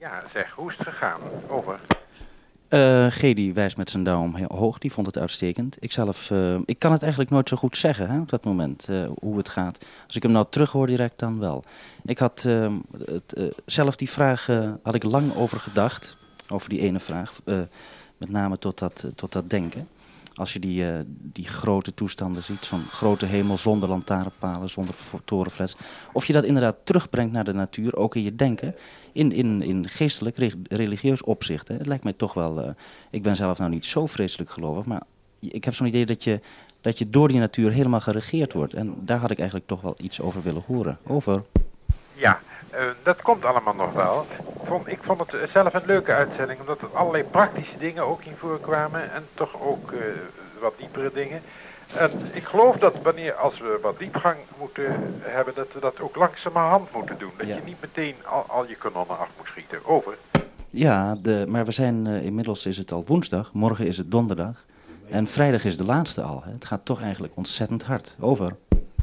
Ja, zeg, hoe is het gegaan? Over. Uh, G die wijst met zijn duim heel hoog, die vond het uitstekend. Ik zelf, uh, ik kan het eigenlijk nooit zo goed zeggen hè, op dat moment, uh, hoe het gaat. Als ik hem nou terughoor direct, dan wel. Ik had het, zelf die vraag, had ik lang over gedacht, over die ene vraag. met name tot dat, tot dat denken. Als je die, uh, die grote toestanden ziet, van grote hemel zonder lantaarnpalen, zonder torenflats. Of je dat inderdaad terugbrengt naar de natuur, ook in je denken, in, in, in geestelijk, religieus opzicht. Hè. Het lijkt mij toch wel, uh, ik ben zelf nou niet zo vreselijk gelovig, maar ik heb zo'n idee dat je, dat je door die natuur helemaal geregeerd wordt. En daar had ik eigenlijk toch wel iets over willen horen. Over. Ja, uh, dat komt allemaal nog wel. Vond, ik vond het zelf een leuke uitzending, omdat er allerlei praktische dingen ook in voorkwamen en toch ook uh, wat diepere dingen. En ik geloof dat wanneer, als we wat diepgang moeten hebben, dat we dat ook langzamerhand moeten doen. Dat ja. je niet meteen al, al, je kanonnen af moet schieten. Over. Ja, de, maar we zijn, uh, inmiddels is het al woensdag, morgen is het donderdag. En vrijdag is de laatste al. Hè. Het gaat toch eigenlijk ontzettend hard. Over.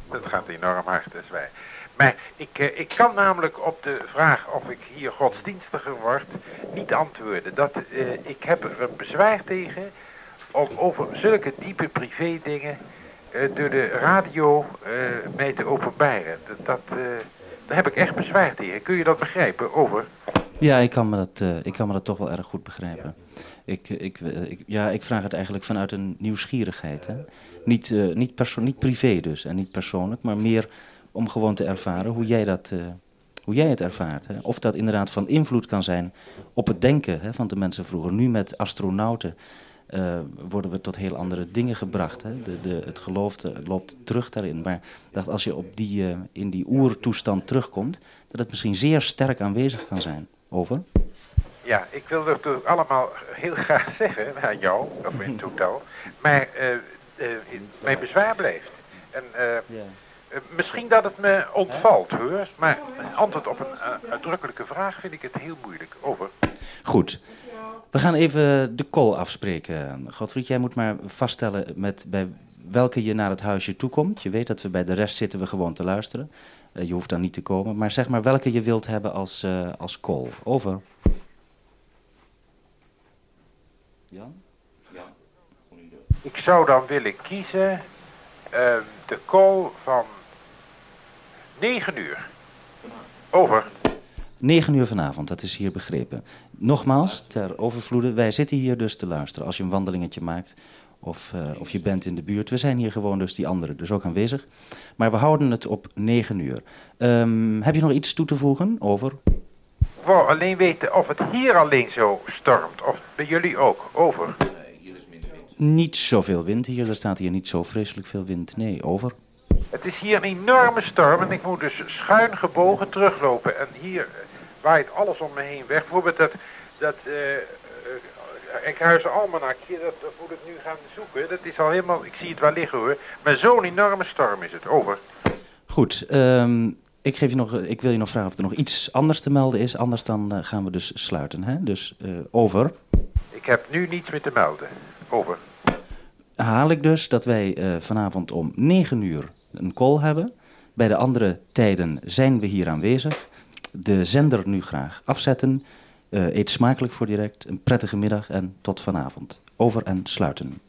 Het gaat enorm hard, dus wij. Maar ik, uh, ik kan namelijk op de vraag of ik hier godsdienstiger word niet antwoorden. Dat, uh, ik heb er een bezwaar tegen om over zulke diepe privé dingen uh, door de radio mij te openbaren. Dat, dat daar heb ik echt bezwaar tegen. Kun je dat begrijpen? Over. Ja, ik kan me dat, ik kan me dat toch wel erg goed begrijpen. Ik, ik, ik, ja, ik vraag het eigenlijk vanuit een nieuwsgierigheid. Hè? Niet, niet, perso niet privé dus en niet persoonlijk, maar meer om gewoon te ervaren hoe jij, dat, uh, hoe jij het ervaart. Hè? Of dat inderdaad van invloed kan zijn op het denken hè, van de mensen vroeger. Nu met astronauten uh, worden we tot heel andere dingen gebracht. Hè? De, de, het geloof loopt terug daarin. Maar dacht, als je op die, uh, in die oertoestand terugkomt, dat het misschien zeer sterk aanwezig kan zijn. Over? Ja, ik wil dat allemaal heel graag zeggen aan jou, of in totaal. Maar mijn bezwaar blijft. En yeah. Eh, misschien dat het me ontvalt hoor, maar antwoord op een uh, uitdrukkelijke vraag vind ik het heel moeilijk. Over. Goed. We gaan even de call afspreken. Godfried, jij moet maar vaststellen met bij welke je naar het huisje toekomt. Je weet dat we bij de rest zitten we gewoon te luisteren. Uh, je hoeft dan niet te komen. Maar zeg maar welke je wilt hebben als, uh, als call. Over. Jan? Ja. Ik zou dan willen kiezen de call van 9 uur. Over. 9 uur vanavond, dat is hier begrepen. Nogmaals, ter overvloede, wij zitten hier dus te luisteren. Als je een wandelingetje maakt of, uh, of je bent in de buurt. We zijn hier gewoon dus die anderen, dus ook aanwezig. Maar we houden het op 9 uur. Um, heb je nog iets toe te voegen over? Ik wou alleen weten of het hier alleen zo stormt, of bij jullie ook. Over. Niet zoveel wind hier, er staat hier niet zo vreselijk veel wind. Nee, over. Het is hier een enorme storm en ik moet dus schuin gebogen teruglopen. En hier eh, waait alles om me heen weg. Bijvoorbeeld dat, dat uh, uh, Enkhuizen Almanakje, dat, dat moet ik nu gaan zoeken. Dat is al helemaal, ik zie het wel liggen hoor. Maar zo'n enorme storm is het. Over. Goed, um, ik, geef je nog, ik wil je nog vragen of er nog iets anders te melden is. Anders dan uh, gaan we dus sluiten. Hè? Dus uh, over. Ik heb nu niets meer te melden. Over. Haal ik dus dat wij uh, vanavond om 9 uur een call hebben. Bij de andere tijden zijn we hier aanwezig. De zender nu graag afzetten. Uh, eet smakelijk voor direct. Een prettige middag en tot vanavond. Over en sluiten.